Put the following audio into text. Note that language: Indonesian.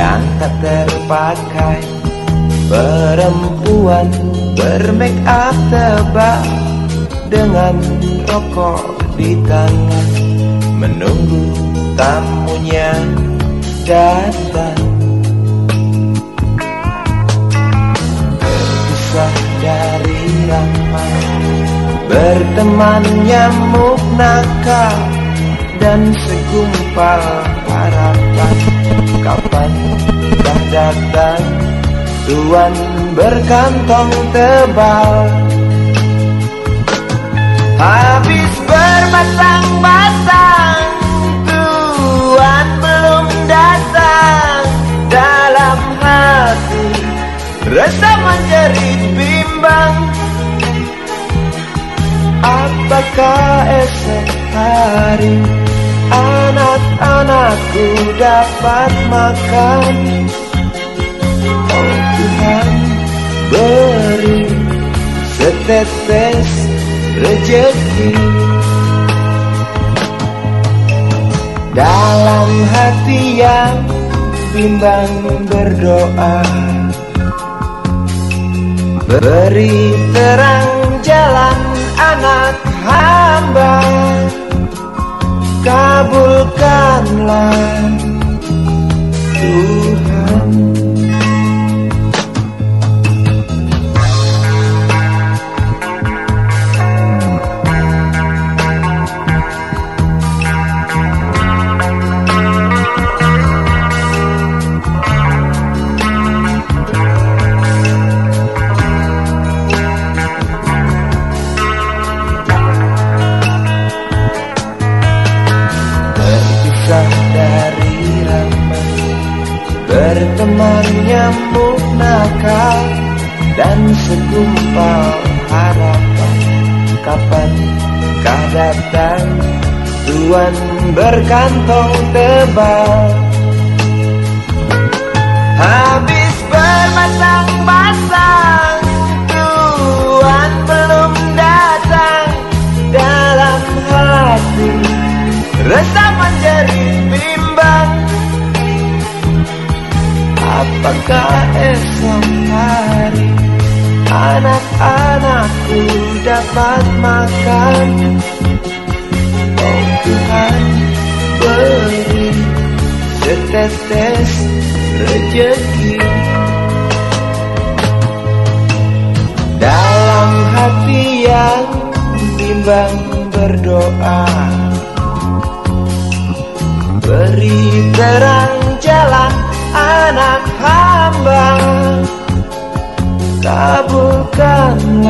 tak terpakai Perempuan bermake up tebal Dengan rokok di tangan. Menunggu tamunya datang. Terpisah dari ramai Berteman nyamuk nakal Dan segumpal harapan Kapan dah datang? Tuan berkantong tebal. Habis bermasang-masang Tuan belum datang. Dalam hati Rasa menjerit bimbang. Apakah esok hari Anak-anakku dapat makan. Oh Tuhan beri setetes rejeki. Dalam hati yang bimbang berdoa. Beri terang jalan anak hamba Kabulkanlah. Tuhan Berteman nyamuk nakal Dan segumpal harapan. Kapan kah datang? Tuan berkantong tebal Esok hari Anak-anakku dapat makan. Oh Tuhan beri setetes rejeki. Dalam hati yang bimbang berdoa Beri terang Kabulkanlah